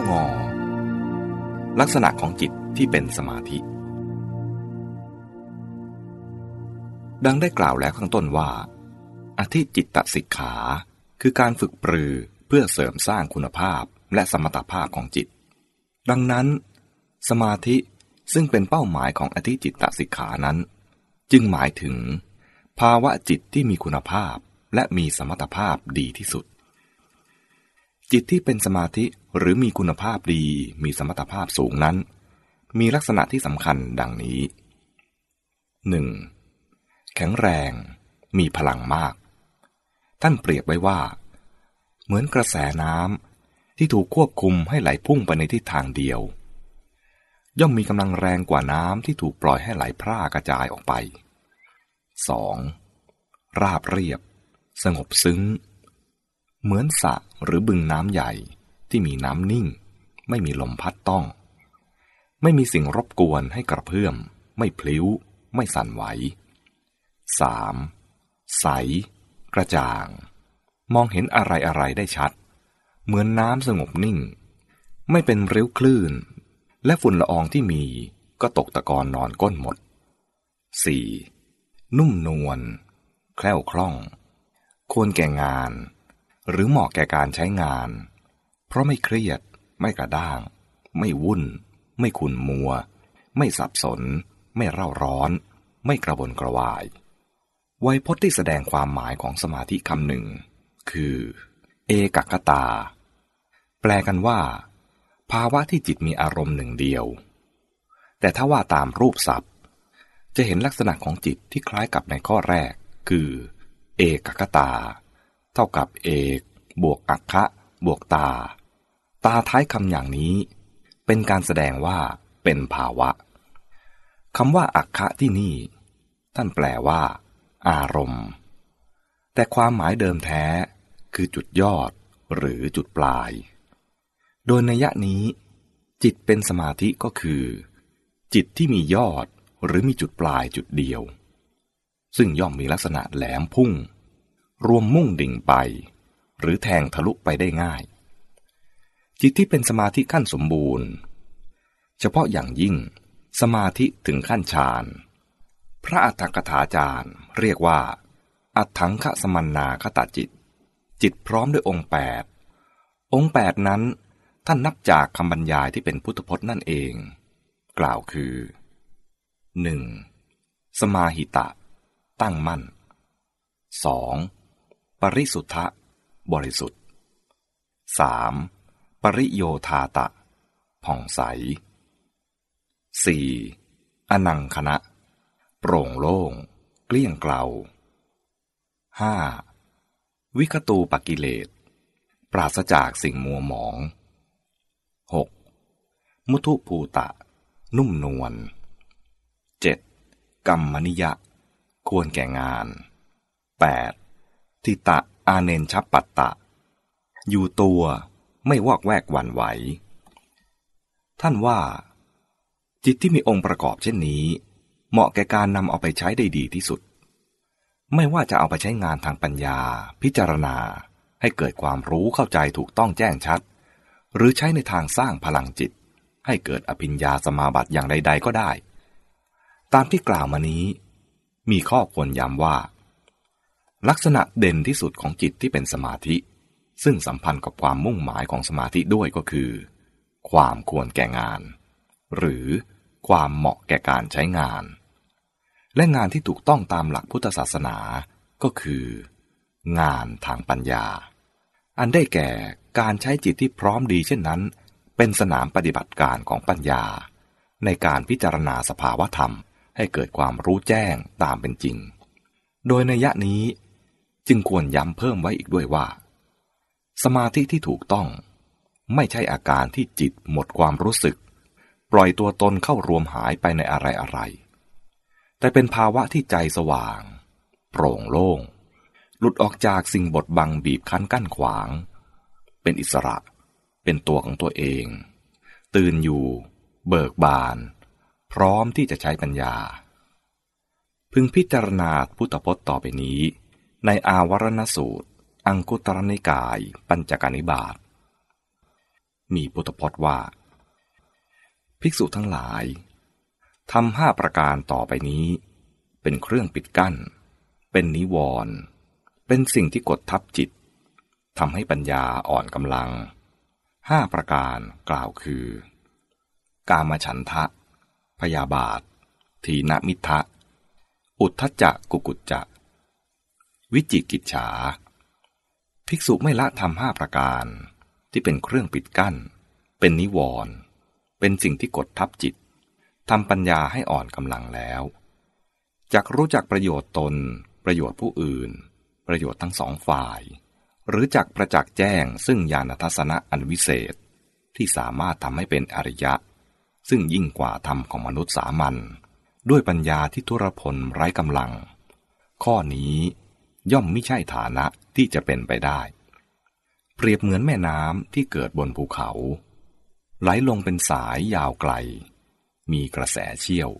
องอ ลักษณะของจิตที่เป็นสมาธิ ดังได้กล่าวแล้วข้างต้นว่า อธิจิตตสิกขา คือการฝึกปรือเพื่อเสริมสร้างคุณภาพและสมรรถภาพของจิต ดังนั้น สมาธิซึ่งเป็นเป้าหมายของอธิจิตตสิกขานั้น จึงหมายถึง ภาวะจิตที่มีคุณภาพและมีสมรรถภาพดีที่สุด จิตที่เป็นสมาธิหรือมีคุณภาพดีมีสมรรถภาพสูงนั้น มีลักษณะที่สำคัญดังนี้ 1. แข็งแรง มีพลังมาก ท่านเปรียบไว้ว่า เหมือนกระแสน้ำที่ถูกควบคุมให้ไหลพุ่งไปในทิศทางเดียว ย่อมมีกำลังแรงกว่าน้ำที่ถูกปล่อยให้ไหลพร่ากระจายออกไป 2. ราบเรียบ สงบซึ้ง เหมือนสระหรือบึงน้ำใหญ่ที่มีน้ำนิ่ง ไม่มีลมพัดต้อง ไม่มีสิ่งรบกวนให้กระเพื่อม ไม่พลิ้ว ไม่สั่นไหว 3. ใส กระจ่าง มองเห็นอะไรอะไรได้ชัด เหมือนน้ำสงบนิ่ง ไม่เป็นริ้วคลื่น และฝุ่นละอองที่มีก็ตกตะกอนนอนก้นหมด 4. นุ่มนวล แคล่วคล่อง ควรแก่งาน หรือเหมาะแก่การใช้งาน เพราะไม่เครียด ไม่กระด้าง ไม่วุ่น ไม่ขุนมัว ไม่สับสน ไม่เร่าร้อน ไม่กระวนกระวายไวยพจน์ที่แสดงความหมายของสมาธิคำหนึ่ง คือ เอกกตา แปลกันว่า ภาวะที่จิตมีอารมณ์หนึ่งเดียว แต่ถ้าว่าตามรูปศัพท์ จะเห็นลักษณะของจิตที่คล้ายกับในข้อแรก คือ เอกกตา เท่ากับเอก บวกอักคะ บวกตา ตาท้ายคำอย่างนี้ เป็นการแสดงว่าเป็นภาวะคำว่าอักคะที่นี่ ท่านแปลว่า อารมณ์ แต่ความหมายเดิมแท้ คือจุดยอดหรือจุดปลาย โดยในยะนี้ จิตเป็นสมาธิก็คือ จิตที่มียอดหรือมีจุดปลายจุดเดียว ซึ่งย่อมมีลักษณะแหลมพุ่ง รวมมุ่งดิ่งไป หรือแทงทะลุไปได้ง่าย จิตที่เป็นสมาธิขั้นสมบูรณ์ เฉพาะอย่างยิ่งสมาธิถึงขั้นฌานพระอัฏฐกถาจารย์เรียกว่า อัฏฐังคสมันนาคตาจิต จิตพร้อมด้วยองค์แปดองค์แปดนั้น ท่านนับจากคำบรรยายที่เป็นพุทธพจน์นั่นเอง กล่าวคือ 1. สมาหิตะ ตั้งมั่น 2. ปริสุทธะ บริสุทธิ์ 3. ปริโยธาตะ ผ่องใส 4. อนังคณะ โปร่งโล่ง เกลี้ยงเกลา 5. วิคตูปกิเลส ปราศจากสิ่งมัวหมอง 6. มุทุภูตะ นุ่มนวล 7. กรรมนิยะ ควรแก่งาน 8. ทิตะอาเนนชับปัตตะ อยู่ตัวไม่วอกแวกหวั่นไหว ท่านว่า จิตที่มีองค์ประกอบเช่นนี้ เหมาะแก่การนำเอาไปใช้ได้ดีที่สุด ไม่ว่าจะเอาไปใช้งานทางปัญญา พิจารณาให้เกิดความรู้เข้าใจถูกต้องแจ้งชัด หรือใช้ในทางสร้างพลังจิต ให้เกิดอภิญญาสมาบัติอย่างใด ๆ ก็ได้ ตามที่กล่าวมานี้ มีข้อควรย้ำว่า ลักษณะเด่นที่สุดของจิตที่เป็นสมาธิ ซึ่งสัมพันธ์กับความมุ่งหมายของสมาธิด้วยก็คือ ความควรแก่งาน หรือความเหมาะแก่การใช้งาน และงานที่ถูกต้องตามหลักพุทธศาสนาก็คือ งานทางปัญญา อันได้แก่การใช้จิตที่พร้อมดีเช่นนั้น เป็นสนามปฏิบัติการของปัญญา ในการพิจารณาสภาวธรรมให้เกิดความรู้แจ้งตามเป็นจริง โดยในยะนี้ จึงควรย้ำเพิ่มไว้อีกด้วยว่า สมาธิที่ถูกต้อง ไม่ใช่อาการที่จิตหมดความรู้สึก ปล่อยตัวตนเข้ารวมหายไปในอะไรอะไร แต่เป็นภาวะที่ใจสว่าง โปร่งโล่ง หลุดออกจากสิ่งบดบังบีบคั้นกั้นขวาง เป็นอิสระ เป็นตัวของตัวเอง ตื่นอยู่ เบิกบาน พร้อมที่จะใช้ปัญญา พึงพิจารณาพุทธพจน์ต่อไปนี้ ในอาวรณสูตร อังคุตรนิกาย ปัญจกานิบาตมีพุทธพจน์ว่า ภิกษุทั้งหลายทำห้าประการต่อไปนี้ เป็นเครื่องปิดกั้น เป็นนิวรณ์เป็นสิ่งที่กดทับจิตทำให้ปัญญาอ่อนกำลังห้าประการกล่าวคือ กามฉันทะ พยาบาท ทีนมิทะ อุทธจักกุกุจจะ วิจิกิจฉา ภิกษุไม่ละทำห้าประการ ที่เป็นเครื่องปิดกั้น เป็นนิวรณ์เป็นสิ่งที่กดทับจิตทำปัญญาให้อ่อนกำลังแล้วจักรู้จักประโยชน์ตน ประโยชน์ผู้อื่น ประโยชน์ทั้งสองฝ่าย หรือจักประจักษ์แจ้งซึ่งญาณทัศนะอันวิเศษ ที่สามารถทำให้เป็นอริยะ ซึ่งยิ่งกว่าธรรมของมนุษย์สามัญด้วยปัญญาที่ทุรพลไร้กำลัง ข้อนี้ ย่อมไม่ใช่ฐานะที่จะเป็นไปได้ เปรียบเหมือนแม่น้ำที่เกิดบนภูเขา ไหลลงเป็นสายยาวไกล มีกระแสเชี่ยว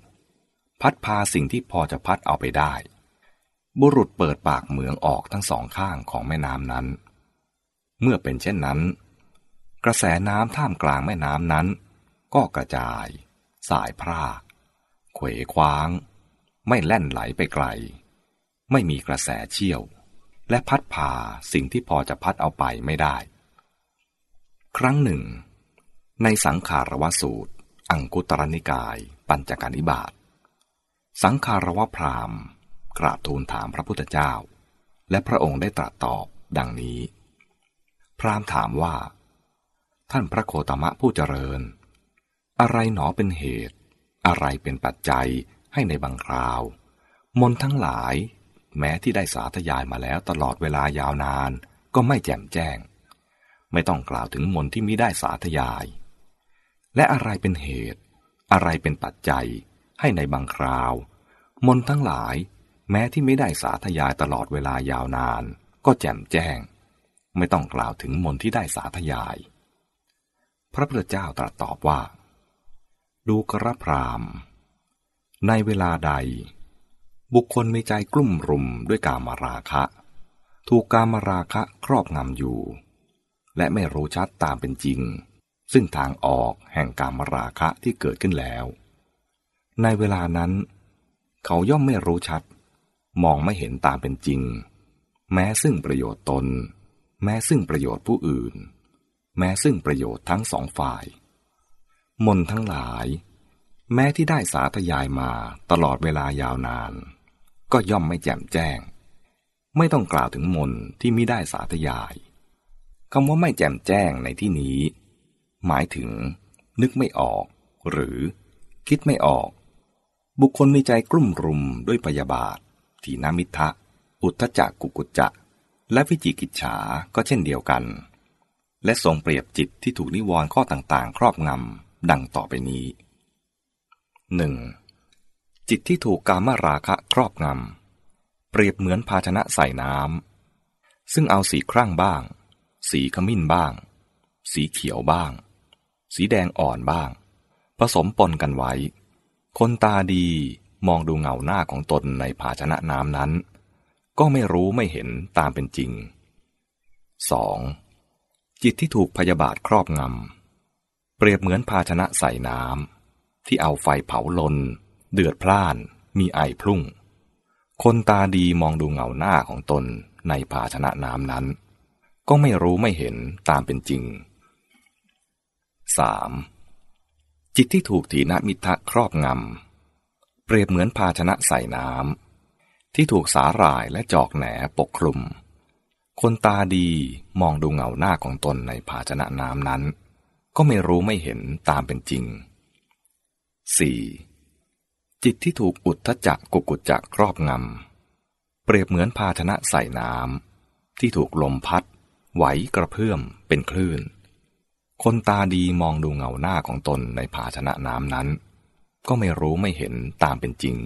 พัดพาสิ่งที่พอจะพัดเอาไปได้ บุรุษเปิดปากเหมืองออกทั้งสองข้างของแม่น้ำนั้น เมื่อเป็นเช่นนั้น กระแสน้ำท่ามกลางแม่น้ำนั้น ก็กระจาย สายพรากเขวคว้าง ไม่แล่นไหลไปไกล ไม่มีกระแสเชี่ยว และพัดพาสิ่งที่พอจะพัดเอาไปไม่ได้ ครั้งหนึ่ง ในสังขารวสูตร อังคุตรนิกาย ปัญจการนิบาตสังขารวพรามกราบทูลถามพระพุทธเจ้า และพระองค์ได้ตรัสตอบดังนี้ พรามถามว่า ท่านพระโคตมะผู้เจริญ อะไรหนอเป็นเหตุ อะไรเป็นปัจจัยให้ในบางคราว มนทั้งหลาย แม้ที่ได้สาธยายมาแล้วตลอดเวลายาวนาน ก็ไม่แจ่มแจ้ง ไม่ต้องกล่าวถึงมนที่มิได้สาธยาย และอะไรเป็นเหตุ อะไรเป็นปัจจัย ให้ในบางคราว มนทั้งหลาย แม้ที่ไม่ได้สาธยายตลอดเวลายาวนาน ก็แจ่มแจ้ง ไม่ต้องกล่าวถึงมนที่ได้สาธยาย พระพุทธเจ้าตรัสตอบว่า ดูกระพรามในเวลาใด บุคคลมีใจกลุ่มรุมด้วยกามราคะ ถูกกามราคะครอบงำอยู่ และไม่รู้ชัดตามเป็นจริง ซึ่งทางออกแห่งกามราคะที่เกิดขึ้นแล้ว ในเวลานั้น เขาย่อมไม่รู้ชัด มองไม่เห็นตามเป็นจริง แม้ซึ่งประโยชน์ตน แม้ซึ่งประโยชน์ผู้อื่น แม้ซึ่งประโยชน์ทั้งสองฝ่าย มนทั้งหลาย แม้ที่ได้สาธยายมาตลอดเวลายาวนาน ก็ย่อมไม่แจ่มแจ้ง ไม่ต้องกล่าวถึงมนที่ไมิได้สาธยายคำว่าไม่แจ่มแจ้งในที่นี้ หมายถึง นึกไม่ออก หรือ คิดไม่ออก บุคคลมีใจกลุ่มรุมด้วยพยาบาท ทีนามิทะ อุทธจักกุกุจจะ และวิจิกิจฉาก็เช่นเดียวกัน และทรงเปรียบจิตที่ถูกนิวรณ์ข้อต่างๆ ครอบงำดังต่อไปนี้หนึ่ง จิตที่ถูกกามราคะครอบงำ เปรียบเหมือนภาชนะใส่น้ำ ซึ่งเอาสีครั่งบ้าง สีขมิ้นบ้าง สีเขียวบ้าง สีแดงอ่อนบ้าง ผสมปนกันไว้ คนตาดีมองดูเงาหน้าของตนในภาชนะน้ำนั้น ก็ไม่รู้ไม่เห็นตามเป็นจริง 2. จิตที่ถูกพยาบาทครอบงำ เปรียบเหมือนภาชนะใส่น้ำที่เอาไฟเผาลน เดือดพล่าน มีไอพรุ่ง คนตาดีมองดูเงาหน้าของตนในภาชนะน้ำนั้น ก็ไม่รู้ไม่เห็นตามเป็นจริง 3. จิตที่ถูกถีนมิทะครอบงำ เปรียบเหมือนภาชนะใส่น้ำที่ถูกสาหร่ายและจอกแหนปกคลุม คนตาดีมองดูเงาหน้าของตนในภาชนะน้ำนั้น ก็ไม่รู้ไม่เห็นตามเป็นจริง 4. จิตที่ถูกอุทธจักกุกุจักครอบงำ เปรียบเหมือนภาชนะใส่น้ำที่ถูกลมพัด ไหวกระเพื่อมเป็นคลื่น คนตาดีมองดูเงาหน้าของตนในภาชนะน้ำนั้น ก็ไม่รู้ไม่เห็นตามเป็นจริง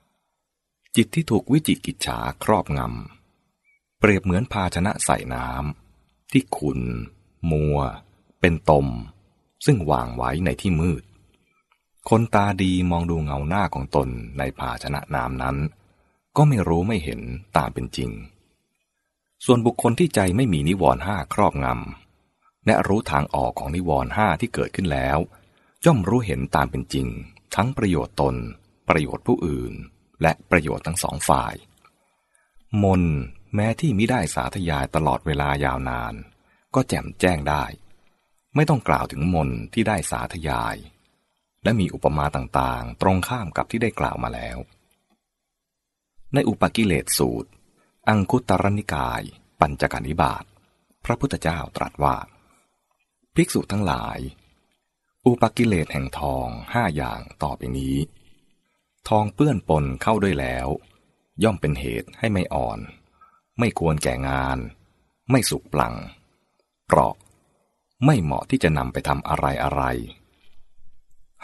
5. จิตที่ถูกวิจิกิจฉาครอบงำ เปรียบเหมือนภาชนะใส่น้ำที่ขุนมัว เป็นตม ซึ่งวางไว้ในที่มืด คนตาดีมองดูเงาหน้าของตนในภาชนะน้ำนั้น ก็ไม่รู้ไม่เห็นตามเป็นจริง ส่วนบุคคลที่ใจไม่มีนิวรณ์ห้าครอบงำและรู้ทางออกของนิวรณ์ห้าที่เกิดขึ้นแล้ว ย่อมรู้เห็นตามเป็นจริง ทั้งประโยชน์ตน ประโยชน์ผู้อื่น และประโยชน์ทั้งสองฝ่าย มนแม้ที่มิได้สาธยายตลอดเวลายาวนาน ก็แจ่มแจ้งได้ ไม่ต้องกล่าวถึงมนที่ได้สาธยาย และมีอุปมาต่างๆ ตรงข้ามกับที่ได้กล่าวมาแล้ว ในอุปกิเลสสูตร อังคุตรนิกาย ปัญจกานิบาตพระพุทธเจ้าตรัสว่า ภิกษุทั้งหลาย อุปกิเลสแห่งทองห้าอย่างต่อไปนี้ ทองเปื้อนปนเข้าด้วยแล้ว ย่อมเป็นเหตุให้ไม่อ่อน ไม่ควรแก่งาน ไม่สุกปลังเปราะไม่เหมาะที่จะนำไปทำอะไรอะไร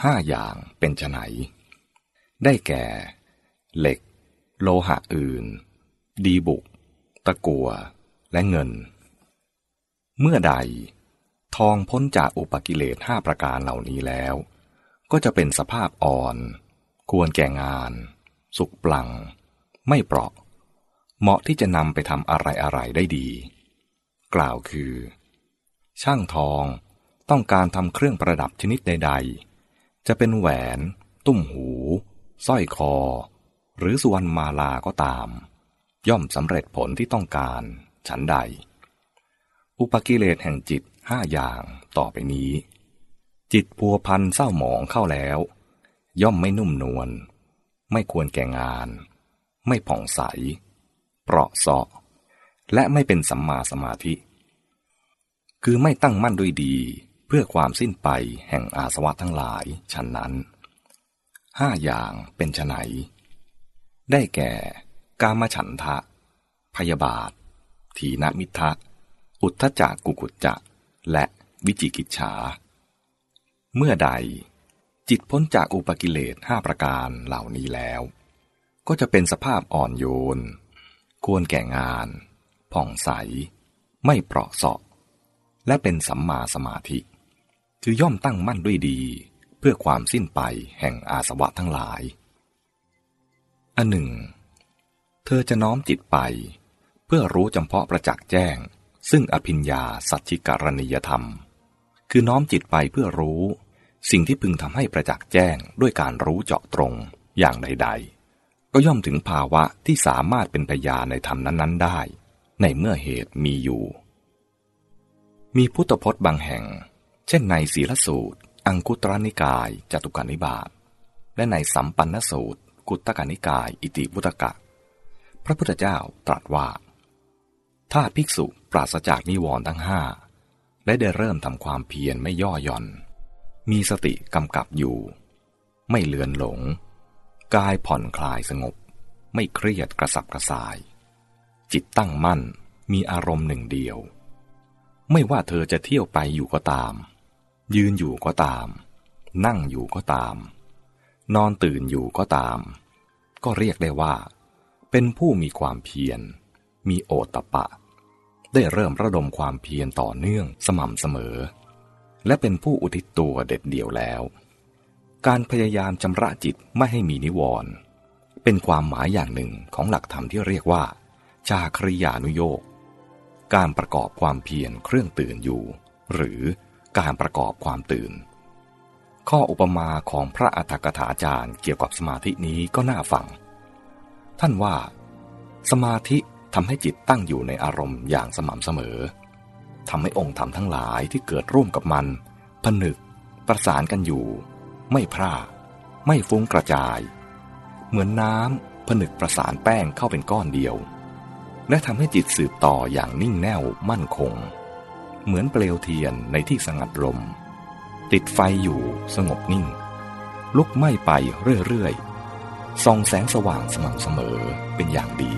ห้าอย่างเป็นไฉนได้แก่ เหล็ก โลหะอื่น ดีบุก ตะกัว และเงิน เมื่อใด ทองพ้นจากอุปกิเลสห้าประการเหล่านี้แล้ว ก็จะเป็นสภาพอ่อน ควรแก่งาน สุกปลัง ไม่เปราะ เหมาะที่จะนำไปทำอะไรอะไรได้ดี กล่าวคือ ช่างทองต้องการทำเครื่องประดับชนิดใด ๆ จะเป็นแหวน ตุ้มหูสร้อยคอ หรือสุวรรณมาลาก็ตาม ย่อมสำเร็จผลที่ต้องการ ฉันใด อุปกิเลสแห่งจิตห้าอย่างต่อไปนี้ จิตพัวพันเศร้าหมองเข้าแล้ว ย่อมไม่นุ่มนวลไม่ควรแก่งาน ไม่ผ่องใส เปราะเสาะ และไม่เป็นสัมมาสมาธิ คือไม่ตั้งมั่นด้วยดี พื่อความสิ้นไปแห่งอาสวะทั้งหลายฉันนั้นห้าอย่างเป็นไฉนได้แก่ กามฉันทะ พยาบาท ถีนมิทะ อุทธจักกุกุจจะ และวิจิกิจฉา เมื่อใด จิตพ้นจากอุปกิเลสห้าประการเหล่านี้แล้ว ก็จะเป็นสภาพอ่อนโยน ควรแก่งาน ผ่องใส ไม่เปราะเสาะ และเป็นสัมมาสมาธิ คือย่อมตั้งมั่นด้วยดี เพื่อความสิ้นไปแห่งอาสวะทั้งหลาย อันหนึ่ง เธอจะน้อมจิตไป เพื่อรู้จำเพาะประจักษ์แจ้ง ซึ่งอภิญญาสัจจิการณียธรรม คือน้อมจิตไปเพื่อรู้ สิ่งที่พึงทำให้ประจักษ์แจ้งด้วยการรู้เจาะตรงอย่างใด ๆ ก็ย่อมถึงภาวะที่สามารถเป็นพยาในธรรมนั้น ๆ ได้ ในเมื่อเหตุมีอยู่ มีพุทธพจน์บางแห่ง เช่นในศีลสูตร อังคุตรนิกายจตุกานิบาตและในสัมปันนสูตร กุตตกานิกาย อิติพุตกะ พระพุทธเจ้าตรัสว่า ถ้าภิกษุปราศจากนิวรณ์ทั้งห้าและได้เริ่มทำความเพียรไม่ย่อหย่อน มีสติกำกับอยู่ ไม่เลือนหลง กายผ่อนคลายสงบ ไม่เครียดกระสับกระส่าย จิตตั้งมั่นมีอารมณ์หนึ่งเดียว ไม่ว่าเธอจะเที่ยวไปอยู่ก็ตาม ยืนอยู่ก็ตาม นั่งอยู่ก็ตาม นอนตื่นอยู่ก็ตาม ก็เรียกได้ว่า เป็นผู้มีความเพียร มีโอตตะปะ ได้เริ่มระดมความเพียรต่อเนื่องสม่ำเสมอ และเป็นผู้อุทิศตัวเด็ดเดี่ยวแล้ว การพยายามชำระจิตไม่ให้มีนิวรณ์เป็นความหมายอย่างหนึ่งของหลักธรรมที่เรียกว่า ชาคริยานุโยกการประกอบความเพียรเครื่องตื่นอยู่ หรือ การประกอบความตื่น ข้ออุปมาของพระอัฏฐกถาจารย์เกี่ยวกับสมาธินี้ก็น่าฟัง ท่านว่า สมาธิทำให้จิตตั้งอยู่ในอารมณ์อย่างสม่ำเสมอทำให้องค์ธรรมทั้งหลายที่เกิดร่วมกับมัน ผนึก ประสานกันอยู่ ไม่พร่า ไม่ฟุ้งกระจาย เหมือนน้ำผนึกประสานแป้งเข้าเป็นก้อนเดียว และทำให้จิตสืบต่ออย่างนิ่งแน่วมั่นคง เหมือนเปลวเทียนในที่สงัดลม ติดไฟอยู่สงบนิ่ง ลุกไหม้ไปเรื่อยๆส่องแสงสว่างสม่ำเสมอเป็นอย่างดี